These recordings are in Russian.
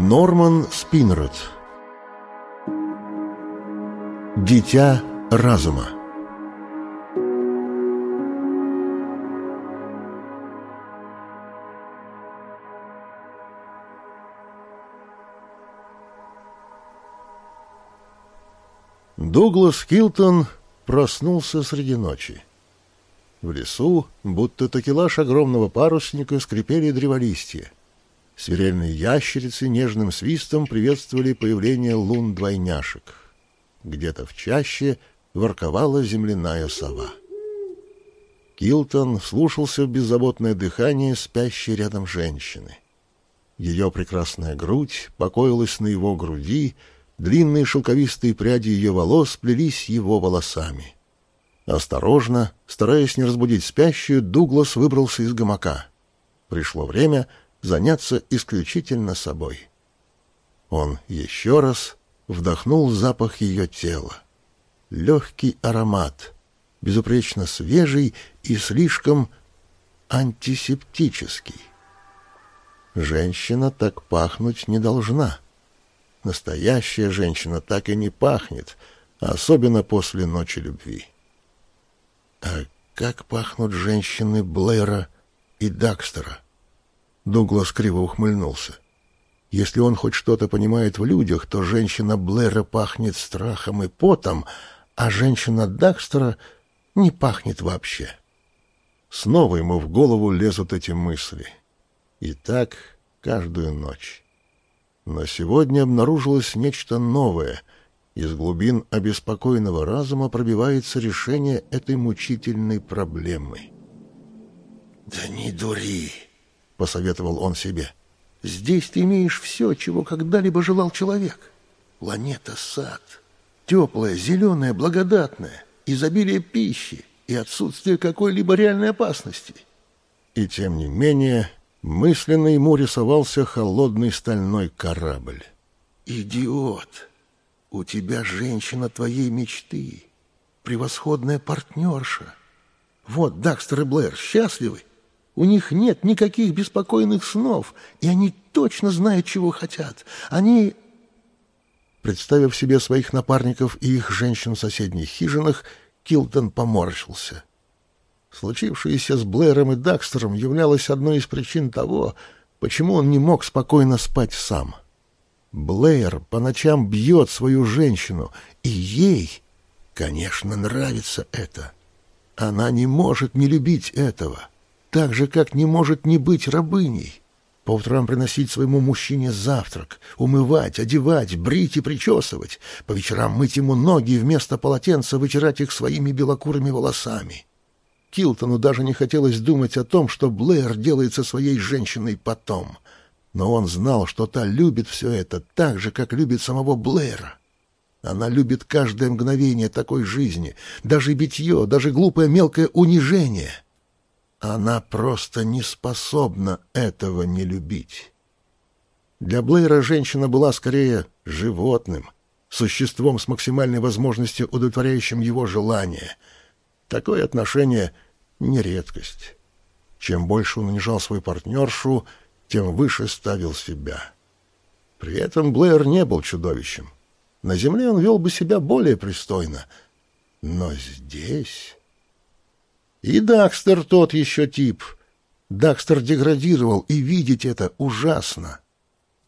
Норман Спинрод Дитя разума Дуглас Килтон проснулся среди ночи. В лесу, будто такелаж огромного парусника, скрипели древолистья. Свирельные ящерицы нежным свистом приветствовали появление лун-двойняшек. Где-то в чаще ворковала земляная сова. Килтон слушался в беззаботное дыхание спящей рядом женщины. Ее прекрасная грудь покоилась на его груди, длинные шелковистые пряди ее волос плелись его волосами. Осторожно, стараясь не разбудить спящую, Дуглас выбрался из гамака. Пришло время — заняться исключительно собой. Он еще раз вдохнул запах ее тела. Легкий аромат, безупречно свежий и слишком антисептический. Женщина так пахнуть не должна. Настоящая женщина так и не пахнет, особенно после ночи любви. А как пахнут женщины Блэра и Дакстера? Дуглас криво ухмыльнулся. Если он хоть что-то понимает в людях, то женщина Блэра пахнет страхом и потом, а женщина Дакстера не пахнет вообще. Снова ему в голову лезут эти мысли. И так каждую ночь. Но сегодня обнаружилось нечто новое. Из глубин обеспокоенного разума пробивается решение этой мучительной проблемы. «Да не дури!» Посоветовал он себе. «Здесь ты имеешь все, чего когда-либо желал человек. Планета сад. Теплая, зеленая, благодатная, изобилие пищи и отсутствие какой-либо реальной опасности». И тем не менее мысленно ему рисовался холодный стальной корабль. «Идиот! У тебя женщина твоей мечты, превосходная партнерша. Вот Дакстер и Блэр счастливы, у них нет никаких беспокойных снов, и они точно знают, чего хотят. Они...» Представив себе своих напарников и их женщин в соседних хижинах, Килтон поморщился. Случившееся с Блэром и Дакстером являлось одной из причин того, почему он не мог спокойно спать сам. Блэр по ночам бьет свою женщину, и ей, конечно, нравится это. Она не может не любить этого так же, как не может не быть рабыней. По утрам приносить своему мужчине завтрак, умывать, одевать, брить и причесывать, по вечерам мыть ему ноги и вместо полотенца вытирать их своими белокурыми волосами. Килтону даже не хотелось думать о том, что Блэр делает со своей женщиной потом. Но он знал, что та любит все это так же, как любит самого Блэра. Она любит каждое мгновение такой жизни, даже битье, даже глупое мелкое унижение — она просто не способна этого не любить. Для Блейра женщина была скорее животным, существом с максимальной возможностью удовлетворяющим его желания. Такое отношение — не редкость. Чем больше он унижал свою партнершу, тем выше ставил себя. При этом Блэр не был чудовищем. На земле он вел бы себя более пристойно. Но здесь... И Дакстер тот еще тип. Дакстер деградировал, и видеть это ужасно.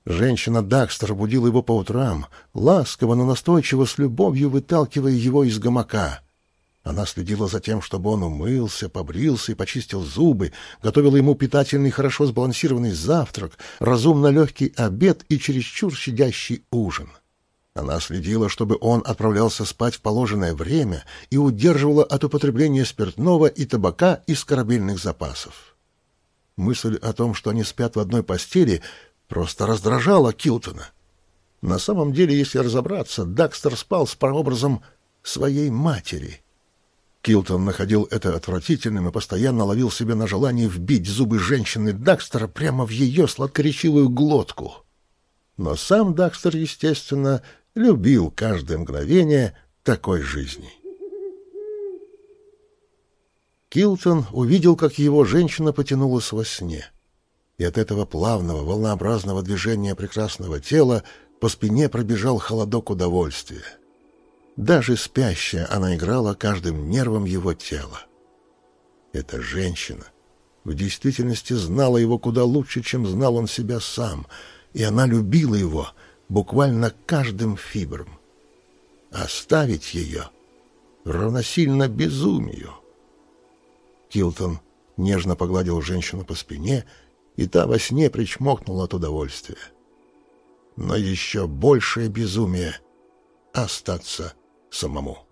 Женщина Дакстер будила его по утрам, ласково, но настойчиво с любовью выталкивая его из гамака. Она следила за тем, чтобы он умылся, побрился и почистил зубы, готовила ему питательный, хорошо сбалансированный завтрак, разумно легкий обед и чересчур щадящий ужин. Она следила, чтобы он отправлялся спать в положенное время и удерживала от употребления спиртного и табака из корабельных запасов. Мысль о том, что они спят в одной постели, просто раздражала Килтона. На самом деле, если разобраться, Дакстер спал с прообразом своей матери. Килтон находил это отвратительным и постоянно ловил себя на желании вбить зубы женщины Дакстера прямо в ее сладкоречивую глотку. Но сам Дакстер, естественно, любил каждое мгновение такой жизни. Килтон увидел, как его женщина потянулась во сне. И от этого плавного, волнообразного движения прекрасного тела по спине пробежал холодок удовольствия. Даже спящая она играла каждым нервом его тела. Эта женщина в действительности знала его куда лучше, чем знал он себя сам, и она любила его буквально каждым фибром. Оставить ее равносильно безумию. Килтон нежно погладил женщину по спине, и та во сне причмокнула от удовольствия. Но еще большее безумие — остаться самому.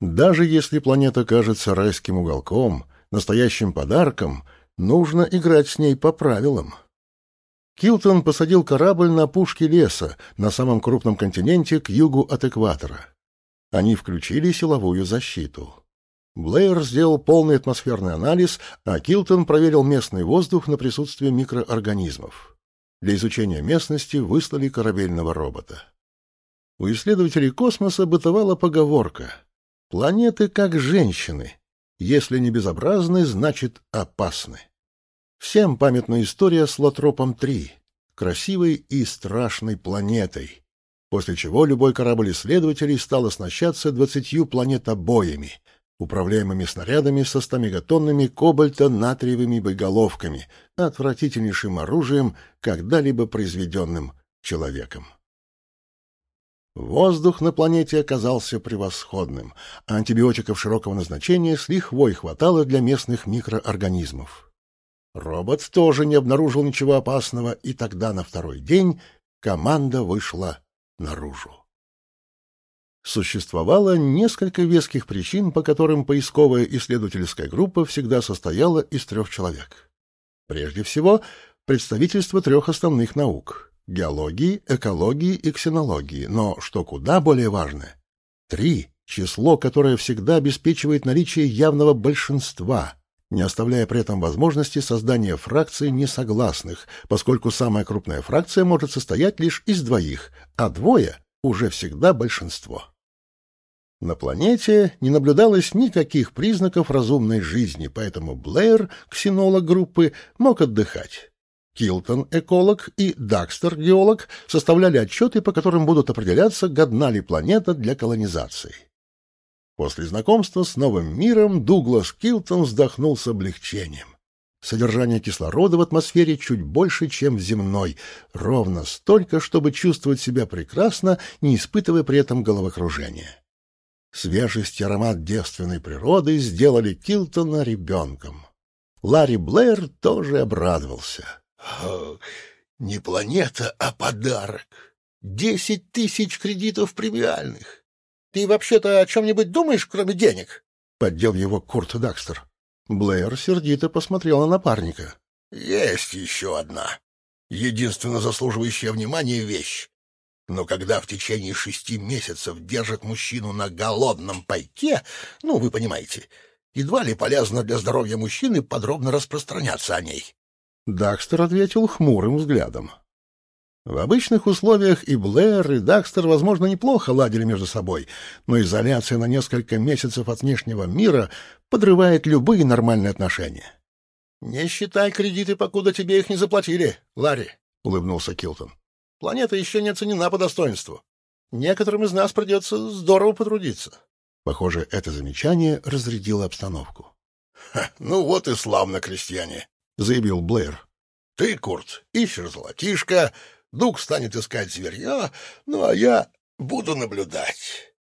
Даже если планета кажется райским уголком, настоящим подарком, нужно играть с ней по правилам. Килтон посадил корабль на пушке леса на самом крупном континенте к югу от экватора. Они включили силовую защиту. Блэйр сделал полный атмосферный анализ, а Килтон проверил местный воздух на присутствие микроорганизмов. Для изучения местности выслали корабельного робота. У исследователей космоса бытовала поговорка «Планеты как женщины. Если не безобразны, значит опасны». Всем памятна история с Лотропом-3, красивой и страшной планетой, после чего любой корабль исследователей стал оснащаться двадцатью планетобоями, управляемыми снарядами со стамегатонными кобальто-натриевыми боеголовками, отвратительнейшим оружием, когда-либо произведенным человеком. Воздух на планете оказался превосходным, а антибиотиков широкого назначения с лихвой хватало для местных микроорганизмов. Робот тоже не обнаружил ничего опасного, и тогда на второй день команда вышла наружу. Существовало несколько веских причин, по которым поисковая исследовательская группа всегда состояла из трех человек. Прежде всего, представительство трех основных наук — геологии, экологии и ксенологии, но, что куда более важно, три — число, которое всегда обеспечивает наличие явного большинства, не оставляя при этом возможности создания фракций несогласных, поскольку самая крупная фракция может состоять лишь из двоих, а двое — уже всегда большинство. На планете не наблюдалось никаких признаков разумной жизни, поэтому Блэйр, ксенолог группы, мог отдыхать. Килтон, эколог, и Дакстер, геолог, составляли отчеты, по которым будут определяться, годна ли планета для колонизации. После знакомства с новым миром Дуглас Килтон вздохнул с облегчением. Содержание кислорода в атмосфере чуть больше, чем в земной, ровно столько, чтобы чувствовать себя прекрасно, не испытывая при этом головокружения. Свежесть и аромат девственной природы сделали Килтона ребенком. Ларри Блэр тоже обрадовался. — Не планета, а подарок. Десять тысяч кредитов премиальных. Ты вообще-то о чем-нибудь думаешь, кроме денег? — поддел его Курт Дакстер. Блэр сердито посмотрел на напарника. — Есть еще одна, единственно заслуживающая внимания вещь. Но когда в течение шести месяцев держат мужчину на голодном пайке, ну, вы понимаете, едва ли полезно для здоровья мужчины подробно распространяться о ней. Дакстер ответил хмурым взглядом. В обычных условиях и Блэр, и Дакстер, возможно, неплохо ладили между собой, но изоляция на несколько месяцев от внешнего мира подрывает любые нормальные отношения. — Не считай кредиты, покуда тебе их не заплатили, Ларри, — улыбнулся Килтон. Планета еще не оценена по достоинству. Некоторым из нас придется здорово потрудиться. Похоже, это замечание разрядило обстановку. — Ну вот и славно, крестьяне, — заявил Блэр. — Ты, Курт, ищешь золотишко, Дуг станет искать зверья, ну а я буду наблюдать.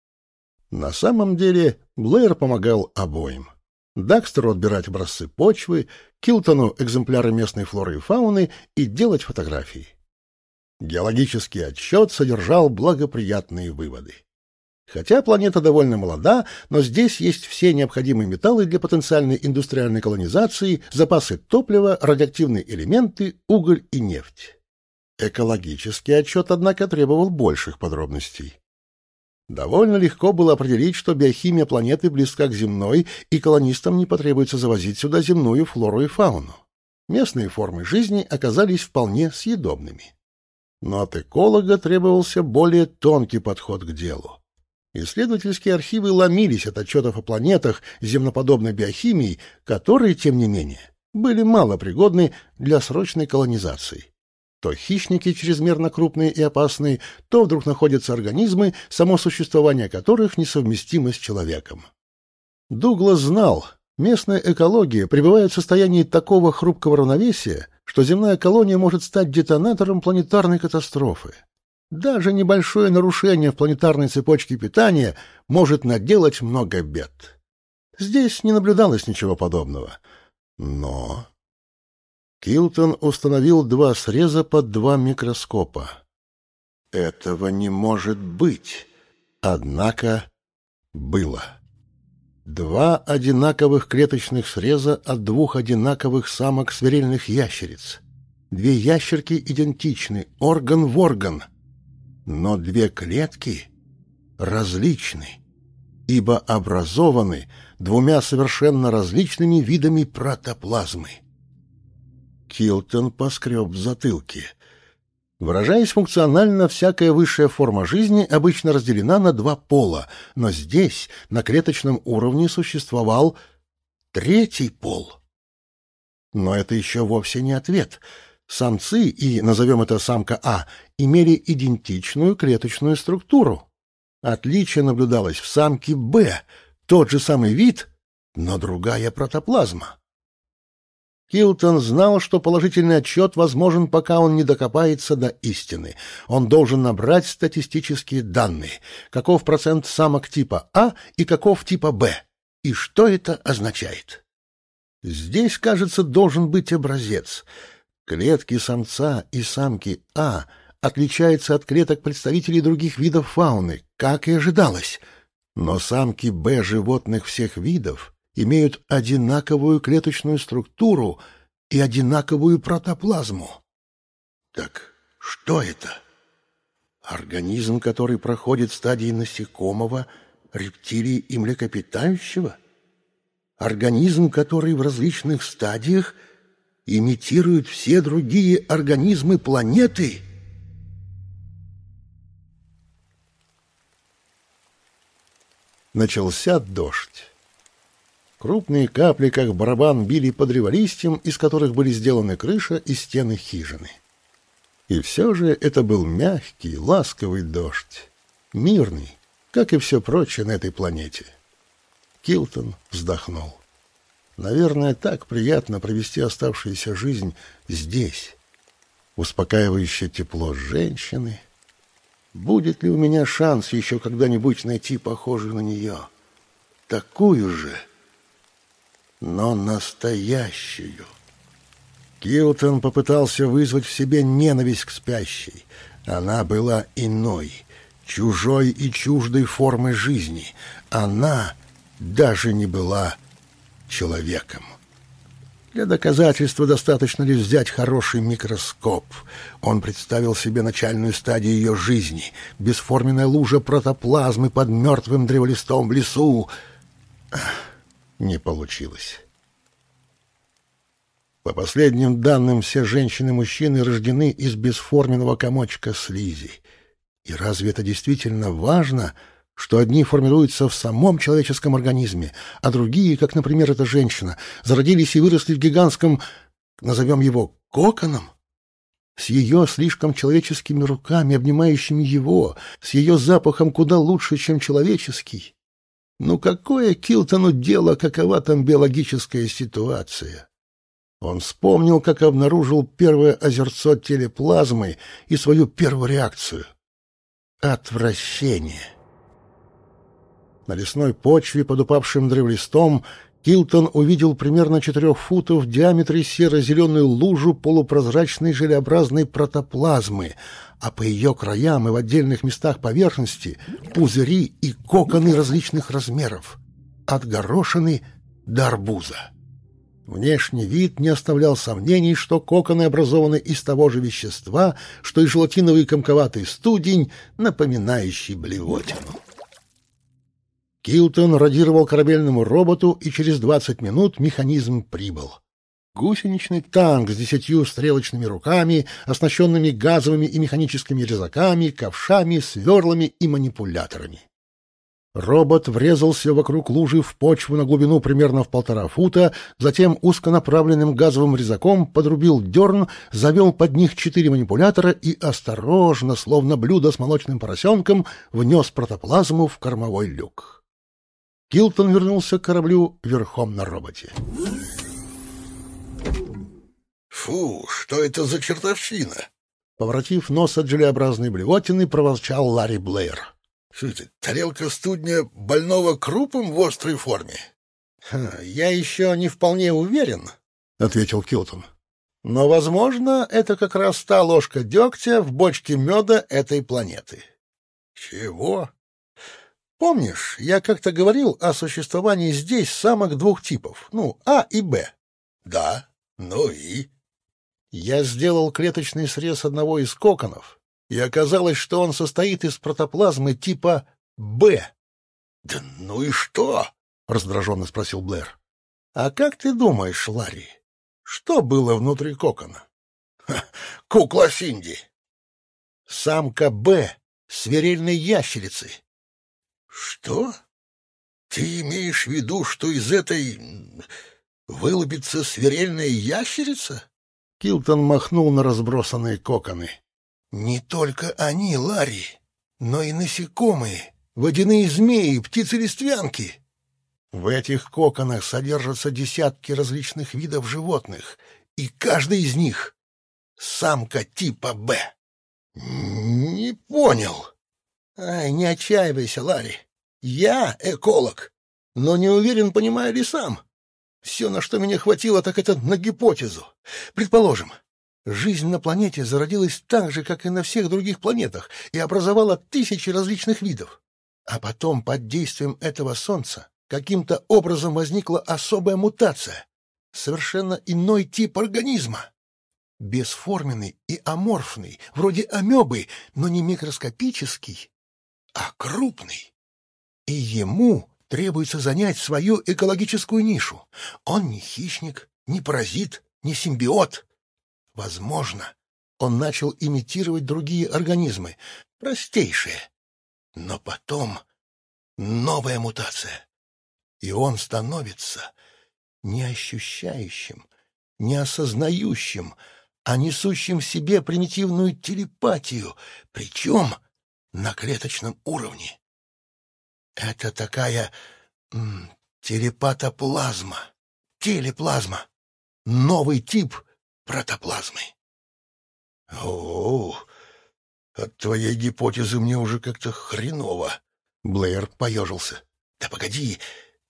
На самом деле Блэр помогал обоим. Дакстеру отбирать образцы почвы, Килтону — экземпляры местной флоры и фауны и делать фотографии. Геологический отчет содержал благоприятные выводы. Хотя планета довольно молода, но здесь есть все необходимые металлы для потенциальной индустриальной колонизации, запасы топлива, радиоактивные элементы, уголь и нефть. Экологический отчет, однако, требовал больших подробностей. Довольно легко было определить, что биохимия планеты близка к земной, и колонистам не потребуется завозить сюда земную флору и фауну. Местные формы жизни оказались вполне съедобными. Но от эколога требовался более тонкий подход к делу. Исследовательские архивы ломились от отчетов о планетах земноподобной биохимии, которые, тем не менее, были малопригодны для срочной колонизации. То хищники чрезмерно крупные и опасные, то вдруг находятся организмы, само существование которых несовместимо с человеком. Дуглас знал, местная экология пребывает в состоянии такого хрупкого равновесия, что земная колония может стать детонатором планетарной катастрофы. Даже небольшое нарушение в планетарной цепочке питания может наделать много бед. Здесь не наблюдалось ничего подобного. Но... Килтон установил два среза под два микроскопа. Этого не может быть. Однако было. Два одинаковых клеточных среза от двух одинаковых самок свирельных ящериц. Две ящерки идентичны, орган в орган. Но две клетки различны, ибо образованы двумя совершенно различными видами протоплазмы. Килтон поскреб в затылке — Выражаясь функционально, всякая высшая форма жизни обычно разделена на два пола, но здесь, на клеточном уровне, существовал третий пол. Но это еще вовсе не ответ. Самцы, и назовем это самка А, имели идентичную клеточную структуру. Отличие наблюдалось в самке Б, тот же самый вид, но другая протоплазма. Килтон знал, что положительный отчет возможен, пока он не докопается до истины. Он должен набрать статистические данные. Каков процент самок типа А и каков типа Б? И что это означает? Здесь, кажется, должен быть образец. Клетки самца и самки А отличаются от клеток представителей других видов фауны, как и ожидалось. Но самки Б животных всех видов имеют одинаковую клеточную структуру и одинаковую протоплазму. Так что это? Организм, который проходит стадии насекомого, рептилии и млекопитающего? Организм, который в различных стадиях имитирует все другие организмы планеты? Начался дождь. Крупные капли, как барабан, били под револистем, из которых были сделаны крыша и стены хижины. И все же это был мягкий, ласковый дождь, мирный, как и все прочее на этой планете. Килтон вздохнул. Наверное, так приятно провести оставшуюся жизнь здесь. Успокаивающее тепло женщины. Будет ли у меня шанс еще когда-нибудь найти похожую на нее? Такую же но настоящую. Килтон попытался вызвать в себе ненависть к спящей. Она была иной, чужой и чуждой формы жизни. Она даже не была человеком. Для доказательства достаточно лишь взять хороший микроскоп. Он представил себе начальную стадию ее жизни, бесформенная лужа протоплазмы под мертвым древолистом в лесу не получилось. По последним данным, все женщины-мужчины рождены из бесформенного комочка слизи. И разве это действительно важно, что одни формируются в самом человеческом организме, а другие, как, например, эта женщина, зародились и выросли в гигантском, назовем его, коконом? С ее слишком человеческими руками, обнимающими его, с ее запахом куда лучше, чем человеческий. Ну какое Килтону дело, какова там биологическая ситуация? Он вспомнил, как обнаружил первое озерцо телеплазмы и свою первую реакцию. Отвращение. На лесной почве под упавшим древлистом Килтон увидел примерно четырех футов в диаметре серо-зеленую лужу полупрозрачной желеобразной протоплазмы, а по ее краям и в отдельных местах поверхности пузыри и коконы различных размеров, от горошины до арбуза. Внешний вид не оставлял сомнений, что коконы образованы из того же вещества, что и желатиновый комковатый студень, напоминающий блевотину. Килтон радировал корабельному роботу, и через двадцать минут механизм прибыл. Гусеничный танк с десятью стрелочными руками, оснащенными газовыми и механическими резаками, ковшами, сверлами и манипуляторами. Робот врезался вокруг лужи в почву на глубину примерно в полтора фута, затем узконаправленным газовым резаком подрубил дерн, завел под них четыре манипулятора и осторожно, словно блюдо с молочным поросенком, внес протоплазму в кормовой люк. Килтон вернулся к кораблю верхом на роботе. «Фу, что это за чертовщина?» Поворотив нос от желеобразной блевотины, проворчал Ларри Блэйр. Что это, тарелка студня больного крупом в острой форме? — Я еще не вполне уверен, — ответил Килтон. — Но, возможно, это как раз та ложка дегтя в бочке меда этой планеты. — Чего? — Помнишь, я как-то говорил о существовании здесь самок двух типов, ну, А и Б? — Да, ну и? Я сделал клеточный срез одного из коконов, и оказалось, что он состоит из протоплазмы типа «Б». — Да ну и что? — раздраженно спросил Блэр. — А как ты думаешь, Ларри, что было внутри кокона? — Кукла Синди. — Самка «Б» свирельной ящерицы. — Что? Ты имеешь в виду, что из этой вылупится свирельная ящерица? Килтон махнул на разбросанные коконы. Не только они, Ларри, но и насекомые, водяные змеи, птицы-листвянки. В этих коконах содержатся десятки различных видов животных, и каждый из них — самка типа «Б». Не понял. Ай, не отчаивайся, Ларри. Я эколог, но не уверен, понимаю ли сам. Все, на что меня хватило, так это на гипотезу. Предположим, Жизнь на планете зародилась так же, как и на всех других планетах, и образовала тысячи различных видов. А потом, под действием этого Солнца, каким-то образом возникла особая мутация, совершенно иной тип организма. Бесформенный и аморфный, вроде амебы, но не микроскопический, а крупный. И ему требуется занять свою экологическую нишу. Он не хищник, не паразит, не симбиот, Возможно, он начал имитировать другие организмы, простейшие. Но потом новая мутация, и он становится не ощущающим, не осознающим, а несущим в себе примитивную телепатию, причем на клеточном уровне. Это такая м, телепатоплазма, телеплазма, новый тип — протоплазмы. О, от твоей гипотезы мне уже как-то хреново. Блэйр поежился. Да погоди,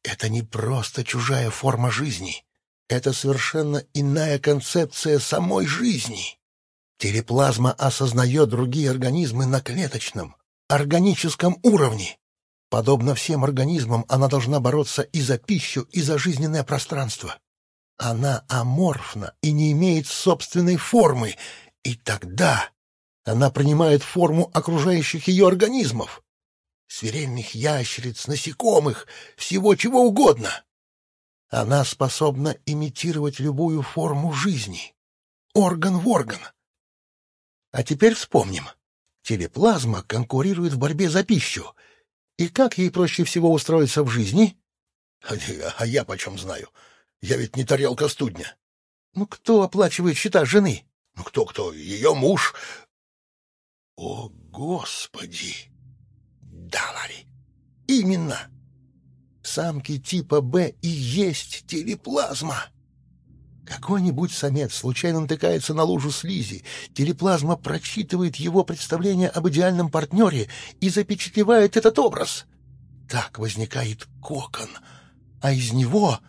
это не просто чужая форма жизни. Это совершенно иная концепция самой жизни. Телеплазма осознает другие организмы на клеточном, органическом уровне. Подобно всем организмам, она должна бороться и за пищу, и за жизненное пространство. Она аморфна и не имеет собственной формы, и тогда она принимает форму окружающих ее организмов. Свирельных ящериц, насекомых, всего чего угодно. Она способна имитировать любую форму жизни. Орган в орган. А теперь вспомним. Телеплазма конкурирует в борьбе за пищу. И как ей проще всего устроиться в жизни? А, я почем знаю? Я ведь не тарелка студня. Ну, кто оплачивает счета жены? Ну, кто-кто? Ее муж. О, Господи! Да, Ларри, именно. Самки типа Б и есть телеплазма. Какой-нибудь самец случайно натыкается на лужу слизи, телеплазма прочитывает его представление об идеальном партнере и запечатлевает этот образ. Так возникает кокон, а из него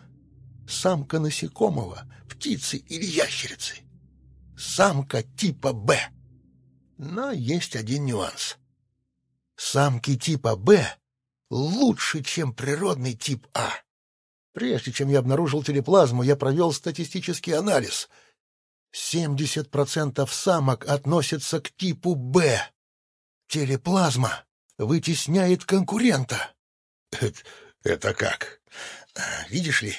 самка насекомого, птицы или ящерицы. Самка типа Б. Но есть один нюанс. Самки типа Б лучше, чем природный тип А. Прежде чем я обнаружил телеплазму, я провел статистический анализ. 70% самок относятся к типу Б. Телеплазма вытесняет конкурента. Это, это как? Видишь ли,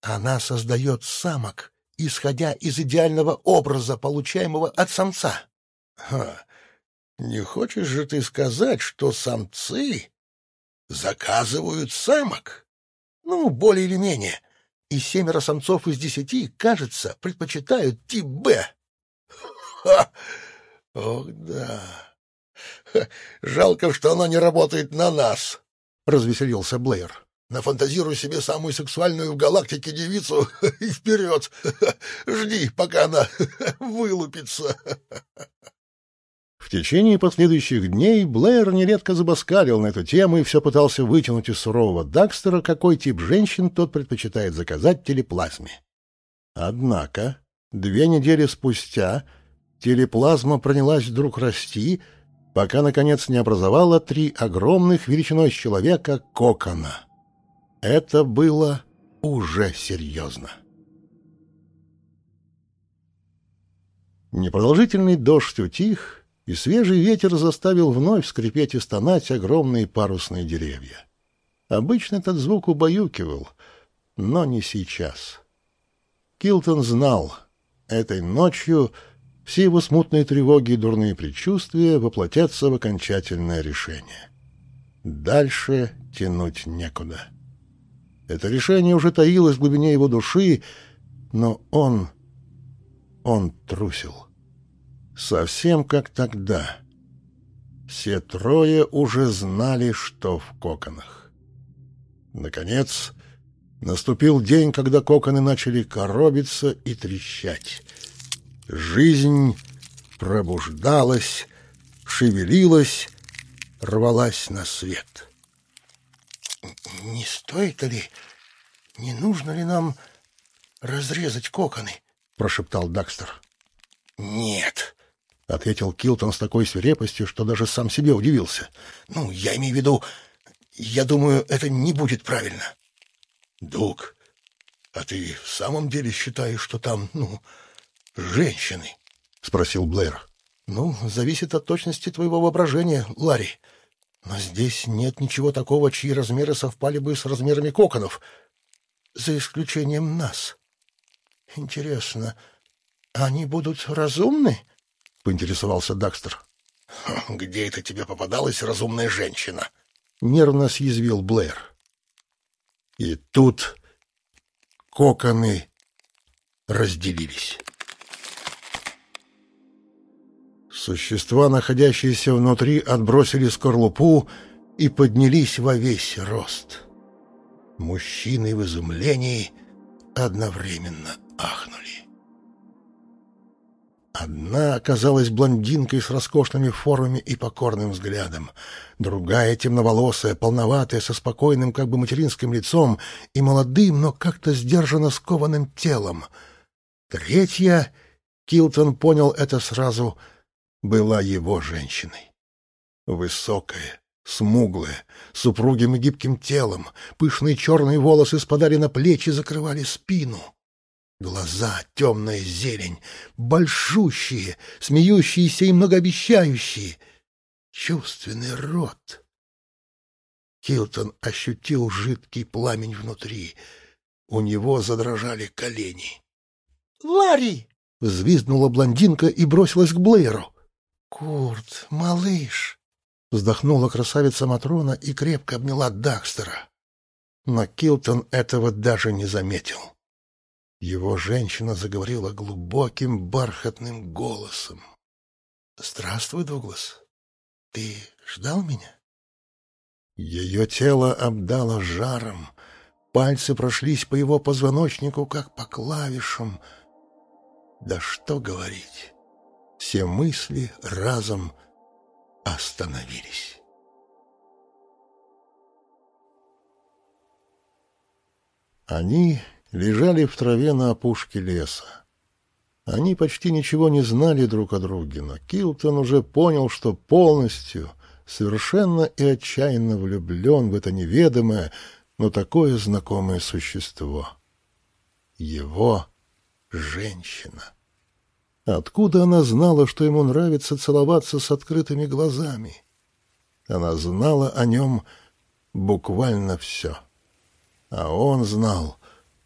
она создает самок, исходя из идеального образа, получаемого от самца. Ха, не хочешь же ты сказать, что самцы заказывают самок. Ну, более или менее. И семеро самцов из десяти, кажется, предпочитают тип «Б». Ха! Ох, да. Ха. Жалко, что она не работает на нас, — развеселился Блэйр. Нафантазируй себе самую сексуальную в галактике девицу и вперед. Жди, пока она вылупится. В течение последующих дней Блэр нередко забаскалил на эту тему и все пытался вытянуть из сурового Дакстера, какой тип женщин тот предпочитает заказать телеплазме. Однако две недели спустя телеплазма принялась вдруг расти, пока, наконец, не образовала три огромных величиной человека кокона. Это было уже серьезно. Непродолжительный дождь утих, и свежий ветер заставил вновь скрипеть и стонать огромные парусные деревья. Обычно этот звук убаюкивал, но не сейчас. Килтон знал, этой ночью все его смутные тревоги и дурные предчувствия воплотятся в окончательное решение. Дальше тянуть некуда. Это решение уже таилось в глубине его души, но он... он трусил. Совсем как тогда. Все трое уже знали, что в коконах. Наконец, наступил день, когда коконы начали коробиться и трещать. Жизнь пробуждалась, шевелилась, рвалась на свет. «Не стоит ли, не нужно ли нам разрезать коконы?» — прошептал Дакстер. «Нет», — ответил Килтон с такой свирепостью, что даже сам себе удивился. «Ну, я имею в виду, я думаю, это не будет правильно». «Дук, а ты в самом деле считаешь, что там, ну, женщины?» — спросил Блэр. «Ну, зависит от точности твоего воображения, Ларри. Но здесь нет ничего такого, чьи размеры совпали бы с размерами коконов, за исключением нас. Интересно, они будут разумны?» — поинтересовался Дакстер. «Где это тебе попадалась разумная женщина?» — нервно съязвил Блэр. И тут коконы разделились. Существа, находящиеся внутри, отбросили скорлупу и поднялись во весь рост. Мужчины в изумлении одновременно ахнули. Одна оказалась блондинкой с роскошными формами и покорным взглядом, другая — темноволосая, полноватая, со спокойным, как бы материнским лицом и молодым, но как-то сдержанно скованным телом. Третья, Килтон понял это сразу, была его женщиной. Высокая, смуглая, с упругим и гибким телом, пышные черные волосы спадали на плечи, закрывали спину — Глаза — темная зелень, большущие, смеющиеся и многообещающие. Чувственный рот. Хилтон ощутил жидкий пламень внутри. У него задрожали колени. «Ларри!» — взвизгнула блондинка и бросилась к Блэйру. «Курт, малыш!» — вздохнула красавица Матрона и крепко обняла Дакстера. Но Килтон этого даже не заметил. Его женщина заговорила глубоким бархатным голосом. «Здравствуй, Дуглас. Ты ждал меня?» Ее тело обдало жаром, пальцы прошлись по его позвоночнику, как по клавишам. Да что говорить, все мысли разом остановились. Они лежали в траве на опушке леса. Они почти ничего не знали друг о друге, но Килтон уже понял, что полностью, совершенно и отчаянно влюблен в это неведомое, но такое знакомое существо. Его женщина. Откуда она знала, что ему нравится целоваться с открытыми глазами? Она знала о нем буквально все. А он знал,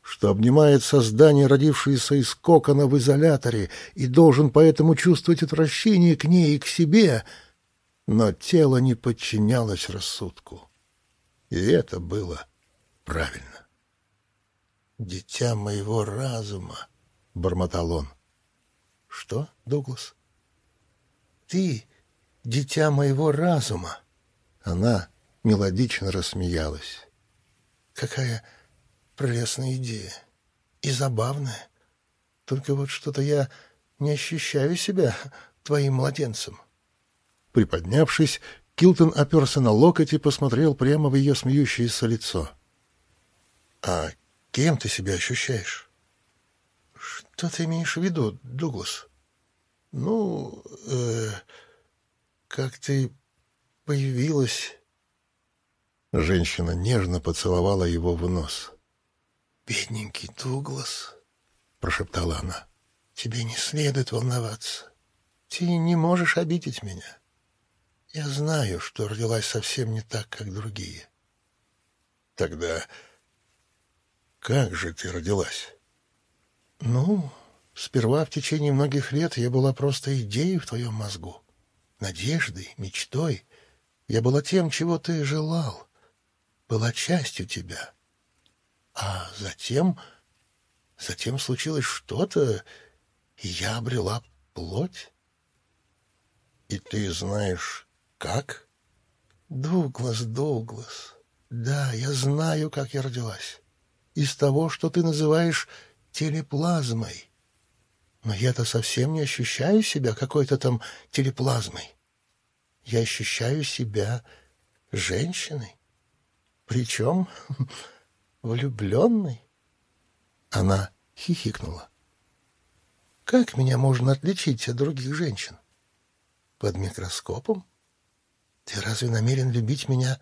что обнимает создание, родившееся из кокона в изоляторе, и должен поэтому чувствовать отвращение к ней и к себе, но тело не подчинялось рассудку. И это было правильно. «Дитя моего разума», — бормотал он. «Что, Дуглас?» «Ты — дитя моего разума». Она мелодично рассмеялась. «Какая прелестная идея и забавная. Только вот что-то я не ощущаю себя твоим младенцем». Приподнявшись, Килтон оперся на локоть и посмотрел прямо в ее смеющееся лицо. «А кем ты себя ощущаешь?» «Что ты имеешь в виду, Дуглас?» «Ну, э, как ты появилась...» Женщина нежно поцеловала его в нос. «Бедненький Дуглас», — прошептала она, — «тебе не следует волноваться. Ты не можешь обидеть меня. Я знаю, что родилась совсем не так, как другие». «Тогда как же ты родилась?» «Ну, сперва в течение многих лет я была просто идеей в твоем мозгу, надеждой, мечтой. Я была тем, чего ты желал, была частью тебя». А затем... Затем случилось что-то, и я обрела плоть. И ты знаешь, как? Дуглас, Дуглас, да, я знаю, как я родилась. Из того, что ты называешь телеплазмой. Но я-то совсем не ощущаю себя какой-то там телеплазмой. Я ощущаю себя женщиной. Причем влюбленный?» Она хихикнула. «Как меня можно отличить от других женщин? Под микроскопом? Ты разве намерен любить меня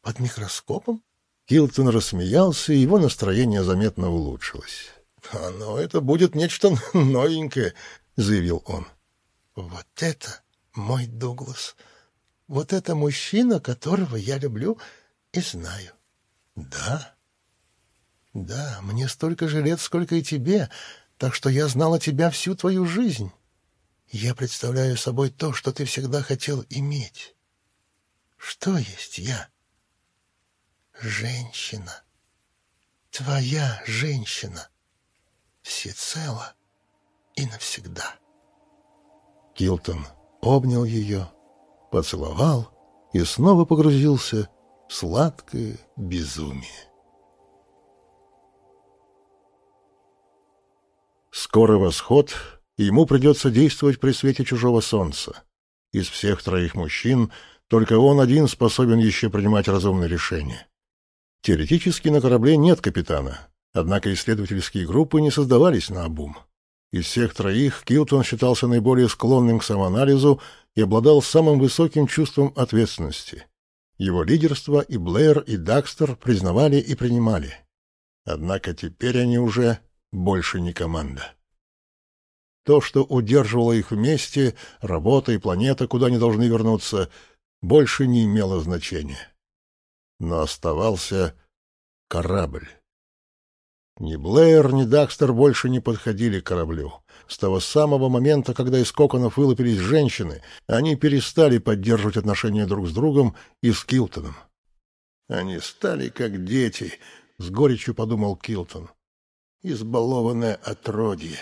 под микроскопом?» Килтон рассмеялся, и его настроение заметно улучшилось. «А, «Но это будет нечто новенькое», — заявил он. «Вот это мой Дуглас. Вот это мужчина, которого я люблю и знаю». «Да?» Да, мне столько же лет, сколько и тебе, так что я знала тебя всю твою жизнь. Я представляю собой то, что ты всегда хотел иметь. Что есть я? Женщина. Твоя женщина. Всецело и навсегда. Килтон обнял ее, поцеловал и снова погрузился в сладкое безумие. Скоро восход, и ему придется действовать при свете чужого солнца. Из всех троих мужчин только он один способен еще принимать разумные решения. Теоретически на корабле нет капитана, однако исследовательские группы не создавались на обум. Из всех троих Килтон считался наиболее склонным к самоанализу и обладал самым высоким чувством ответственности. Его лидерство и Блэр, и Дакстер признавали и принимали. Однако теперь они уже больше не команда. То, что удерживало их вместе, работа и планета, куда они должны вернуться, больше не имело значения. Но оставался корабль. Ни Блэйр, ни Дакстер больше не подходили к кораблю. С того самого момента, когда из коконов вылупились женщины, они перестали поддерживать отношения друг с другом и с Килтоном. «Они стали как дети», — с горечью подумал Килтон избалованное отродье.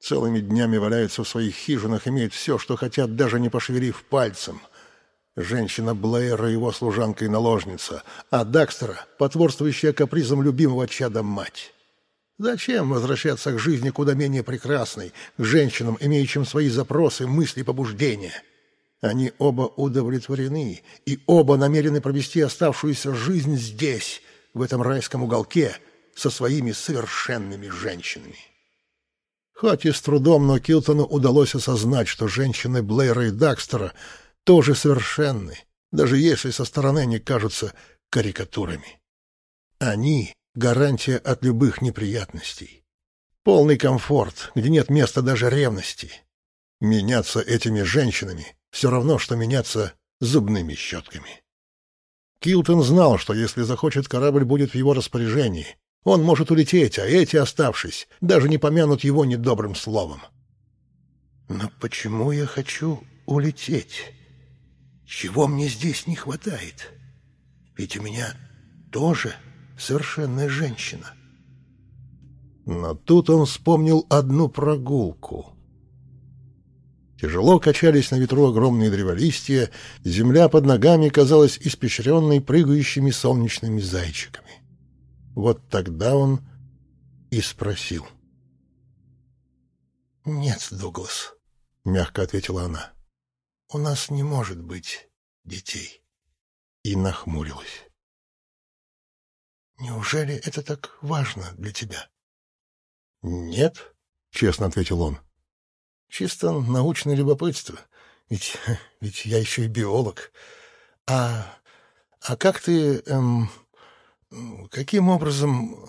Целыми днями валяются в своих хижинах, имеют все, что хотят, даже не пошевелив пальцем. Женщина Блэйра его служанка и наложница, а Дакстера — потворствующая капризом любимого чада мать. Зачем возвращаться к жизни куда менее прекрасной, к женщинам, имеющим свои запросы, мысли, побуждения? Они оба удовлетворены, и оба намерены провести оставшуюся жизнь здесь, в этом райском уголке — со своими совершенными женщинами. Хоть и с трудом, но Килтону удалось осознать, что женщины Блэйра и Дакстера тоже совершенны, даже если со стороны они кажутся карикатурами. Они — гарантия от любых неприятностей. Полный комфорт, где нет места даже ревности. Меняться этими женщинами — все равно, что меняться зубными щетками. Килтон знал, что если захочет, корабль будет в его распоряжении, он может улететь, а эти, оставшись, даже не помянут его недобрым словом. Но почему я хочу улететь? Чего мне здесь не хватает? Ведь у меня тоже совершенная женщина. Но тут он вспомнил одну прогулку. Тяжело качались на ветру огромные древолистья, земля под ногами казалась испещренной прыгающими солнечными зайчиками. Вот тогда он и спросил. «Нет, Дуглас», — мягко ответила она, — «у нас не может быть детей». И нахмурилась. «Неужели это так важно для тебя?» «Нет», — честно ответил он. «Чисто научное любопытство. Ведь, ведь я еще и биолог. А, а как ты... Эм, каким образом...»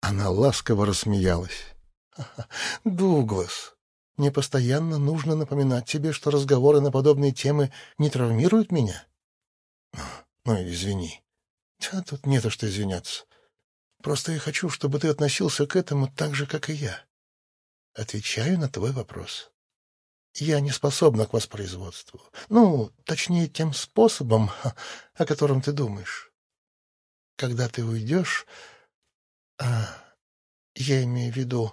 Она ласково рассмеялась. «Дуглас, мне постоянно нужно напоминать тебе, что разговоры на подобные темы не травмируют меня?» «Ну, извини. Да тут не то что извиняться. Просто я хочу, чтобы ты относился к этому так же, как и я. Отвечаю на твой вопрос. Я не способна к воспроизводству. Ну, точнее, тем способом, о котором ты думаешь. Когда ты уйдешь... А, я имею в виду...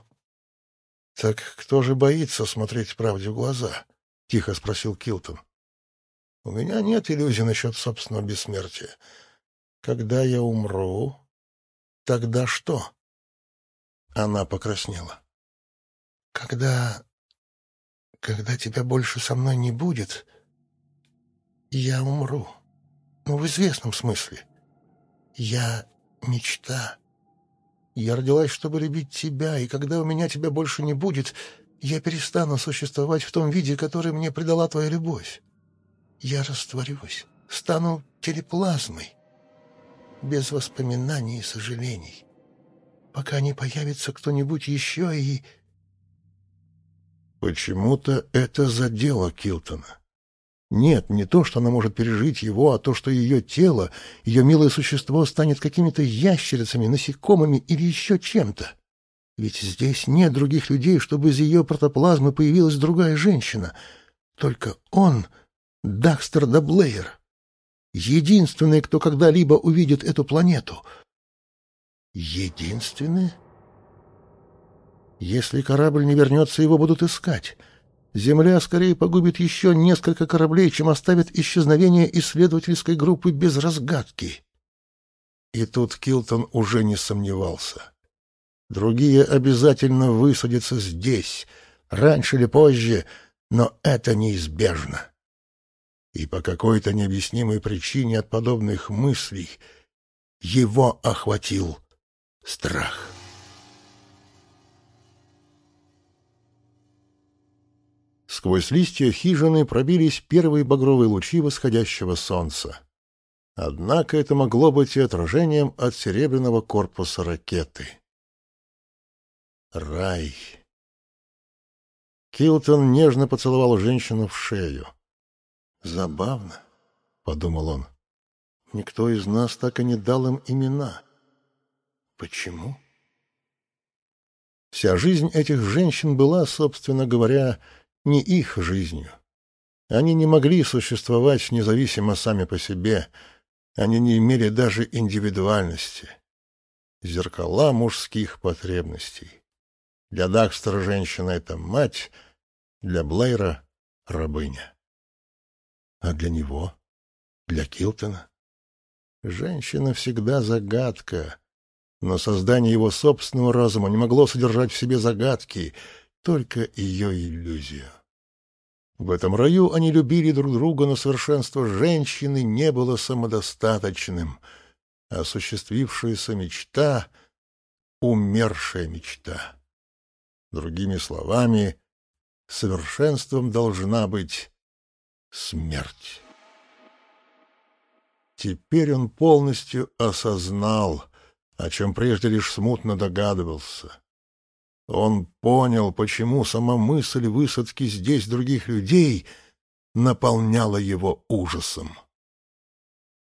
— Так кто же боится смотреть правде в глаза? — тихо спросил Килтон. — У меня нет иллюзий насчет собственного бессмертия. Когда я умру, Тогда что? Она покраснела. Когда... Когда тебя больше со мной не будет, я умру. Ну, в известном смысле. Я мечта. Я родилась, чтобы любить тебя, и когда у меня тебя больше не будет, я перестану существовать в том виде, который мне придала твоя любовь. Я растворюсь, стану телеплазмой без воспоминаний и сожалений, пока не появится кто-нибудь еще и... Почему-то это задело Килтона. Нет, не то, что она может пережить его, а то, что ее тело, ее милое существо станет какими-то ящерицами, насекомыми или еще чем-то. Ведь здесь нет других людей, чтобы из ее протоплазмы появилась другая женщина. Только он, Дакстер Даблеер единственный, кто когда-либо увидит эту планету. Единственный? Если корабль не вернется, его будут искать. Земля скорее погубит еще несколько кораблей, чем оставит исчезновение исследовательской группы без разгадки. И тут Килтон уже не сомневался. Другие обязательно высадятся здесь, раньше или позже, но это неизбежно и по какой-то необъяснимой причине от подобных мыслей его охватил страх. Сквозь листья хижины пробились первые багровые лучи восходящего солнца. Однако это могло быть и отражением от серебряного корпуса ракеты. Рай. Килтон нежно поцеловал женщину в шею. Забавно, — подумал он. Никто из нас так и не дал им имена. Почему? Вся жизнь этих женщин была, собственно говоря, не их жизнью. Они не могли существовать независимо сами по себе, они не имели даже индивидуальности. Зеркала мужских потребностей. Для Дакстера женщина — это мать, для Блейра — рабыня. А для него? Для Килтона? Женщина всегда загадка, но создание его собственного разума не могло содержать в себе загадки, только ее иллюзию. В этом раю они любили друг друга, но совершенство женщины не было самодостаточным. Осуществившаяся мечта — умершая мечта. Другими словами, совершенством должна быть смерть. Теперь он полностью осознал, о чем прежде лишь смутно догадывался. Он понял, почему сама мысль высадки здесь других людей наполняла его ужасом.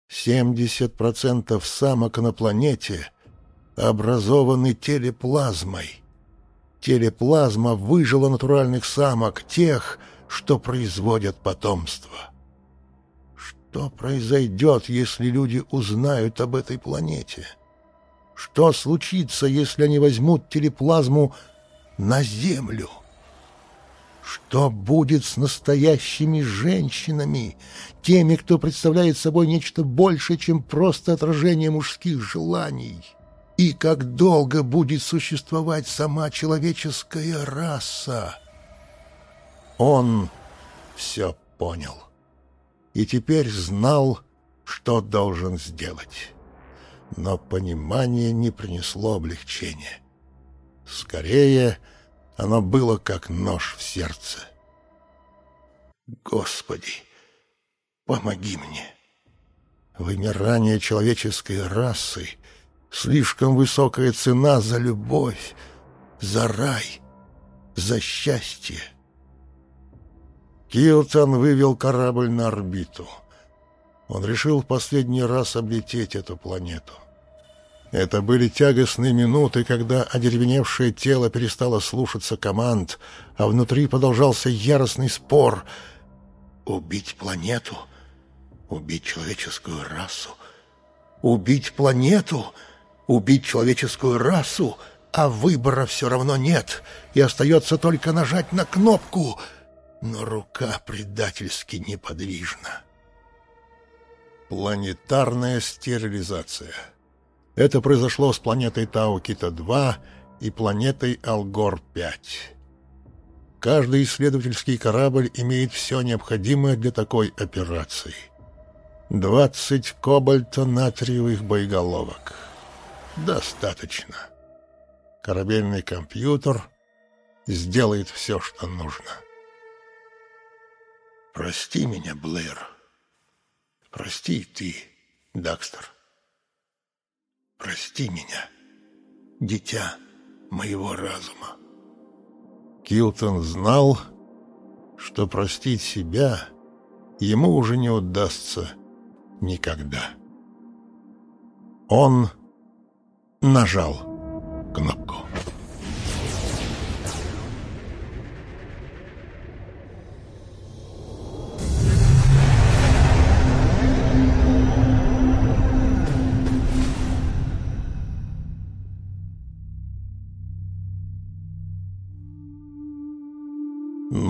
Семьдесят процентов самок на планете образованы телеплазмой. Телеплазма выжила натуральных самок, тех, что производят потомство. Что произойдет, если люди узнают об этой планете? Что случится, если они возьмут телеплазму на Землю? Что будет с настоящими женщинами, теми, кто представляет собой нечто большее, чем просто отражение мужских желаний? И как долго будет существовать сама человеческая раса? Он все понял и теперь знал, что должен сделать. Но понимание не принесло облегчения. Скорее, оно было как нож в сердце. «Господи, помоги мне!» Вымирание человеческой расы — слишком высокая цена за любовь, за рай, за счастье. Килтон вывел корабль на орбиту. Он решил в последний раз облететь эту планету. Это были тягостные минуты, когда одеревеневшее тело перестало слушаться команд, а внутри продолжался яростный спор. Убить планету? Убить человеческую расу? Убить планету? Убить человеческую расу? А выбора все равно нет, и остается только нажать на кнопку — но рука предательски неподвижна. Планетарная стерилизация. Это произошло с планетой Тау-Кита-2 и планетой Алгор-5. Каждый исследовательский корабль имеет все необходимое для такой операции. 20 кобальто-натриевых боеголовок. Достаточно. Корабельный компьютер сделает все, что нужно. Прости меня, Блэр. Прости ты, Дакстер. Прости меня, дитя моего разума. Килтон знал, что простить себя ему уже не удастся никогда. Он нажал кнопку.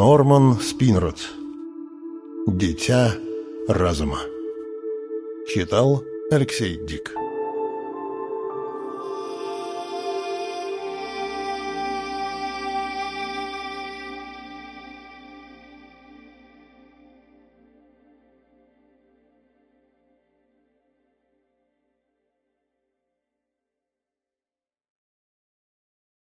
Норман Спинрод Дитя разума Читал Алексей Дик